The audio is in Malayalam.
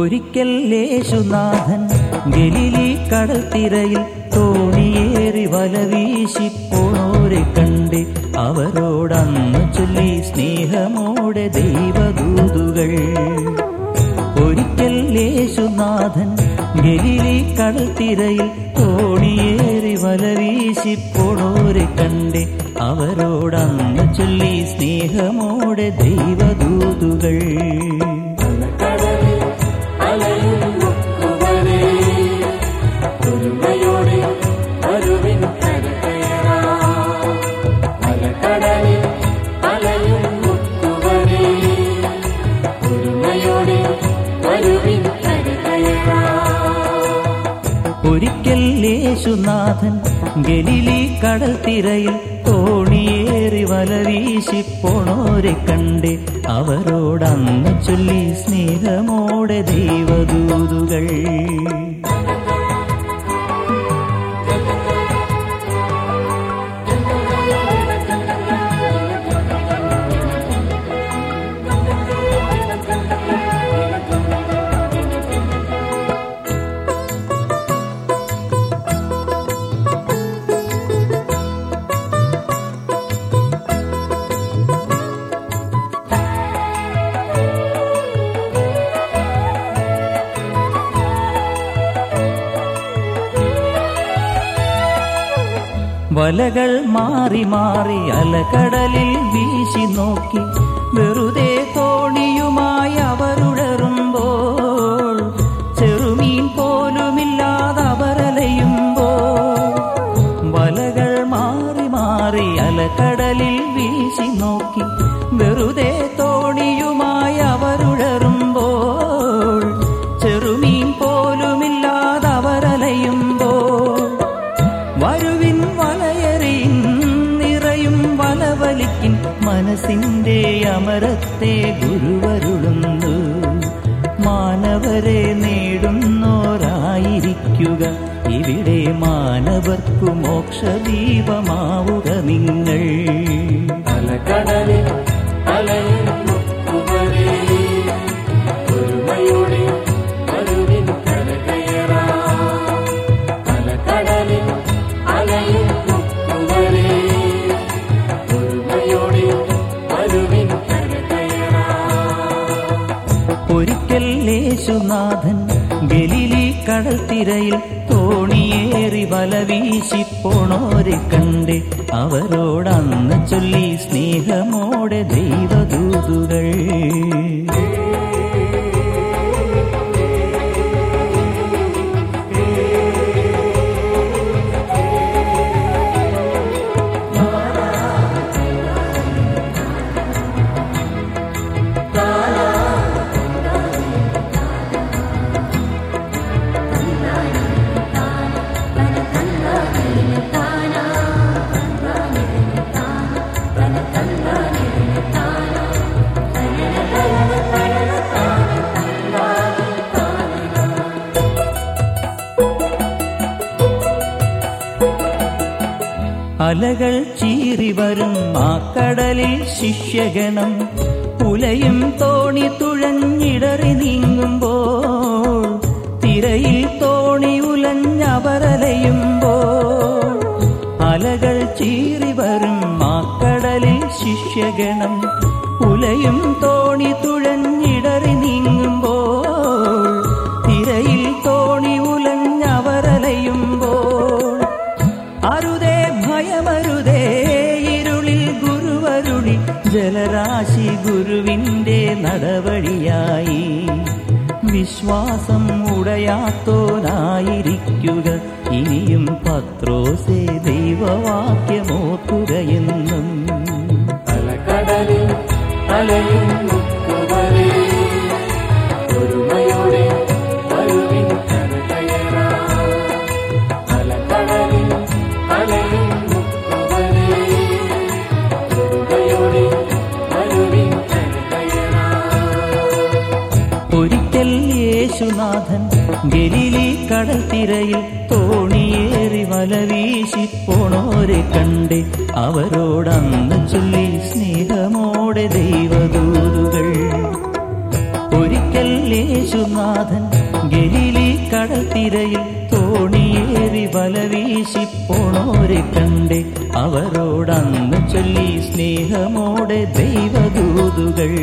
ഒരിക്കൽ യേശുനാഥൻ ഗലിലി കടത്തിരയിൽ തോണിയേറി വല വീശി പോണോരെ കണ്ട് അവരോടന്ന് ചൊല്ലി സ്നേഹമോടെ ദൈവദൂതുകൾ. ഒരിക്കൽ യേശുനാഥൻ ഗലിലി കടത്തിരയിൽ തോണിയേറി വല വീശി പോണോരെ കണ്ട് അവരോടന്ന് ചൊല്ലി സ്നേഹമോടെ ദൈവദൂതുകൾ. ഒരിക്കൽ യേശുനാഥൻ ഗലിലി കടൽ തിരയിൽ തോണിയേറി വല വീശി പോണോരെ കണ്ട് അവരോടന്ന് ചൊല്ലി സ്നേഹമോടെ ദൈവദൂതുകൾ. വലകൾ മാറി മാറി അലകടലിൽ വീശി നോക്കി വെറുതെ തോണിയുമായി അവരുടറുമ്പോൾ ചെറുമീൻ പോലുമില്ലാതെ അവരലയുമ്പോൾ വലകൾ മാറി മാറി അലകടലിൽ വീശി നോക്കി മനസ്സിന്റെ അമരത്തെ ഗുരുവരുളുന്നു. മാനവരെ നേടുന്നോരായിരിക്കുക. ഇവിടെ മാനവർക്കു മോക്ഷദീപമാവുക നിങ്ങൾ. കടലിൽ അലയും യേശുനാഥൻ ഗലിലി കടൽ തിരയിൽ തോണിയേറി വല വീശിപ്പോണോരെ കണ്ട് അവരോടന്ന് ചൊല്ലി സ്നേഹമോടെ ദൈവദൂതുകൾ. അലകൾ ചീറി വരും ആ കടലിൽ ശിഷ്യഗണം. പുലയും തോണി തുഴഞ്ഞിടറി നീങ്ങുമ്പോൾ തിരയിൽ തോണി ഉലഞ്ഞവരലയുമ്പോൾ അലകൾ ചീറി വരും ആ കടലിൽ ശിഷ്യഗണം. പുലയും തോണി നടവഴിയായി വിശ്വാസം ഉടയാത്തോനായിരിക്കുക ഇനിയും പത്രോസേ ദൈവവാക്യമോർക്കുകയെന്നും അലക്കടലിൽ അലയും യേശുനാഥൻ ഗലിലി കടൽ തിരയിൽ തോണിയേറി വല വീശി പോണോരെ കണ്ട് അവരോടന്ന് ചൊല്ലി സ്നേഹമോടെ ദൈവദൂതുകൾ. ഒരിക്കൽ യേശു യേശുനാഥൻ ഗലീലി കടത്തിരയിൽ തോണിയേറി വലവീശി പോണോരെ കണ്ടേ അവരോടന്ന് ചൊല്ലി സ്നേഹമോടെ ദൈവദൂതൻ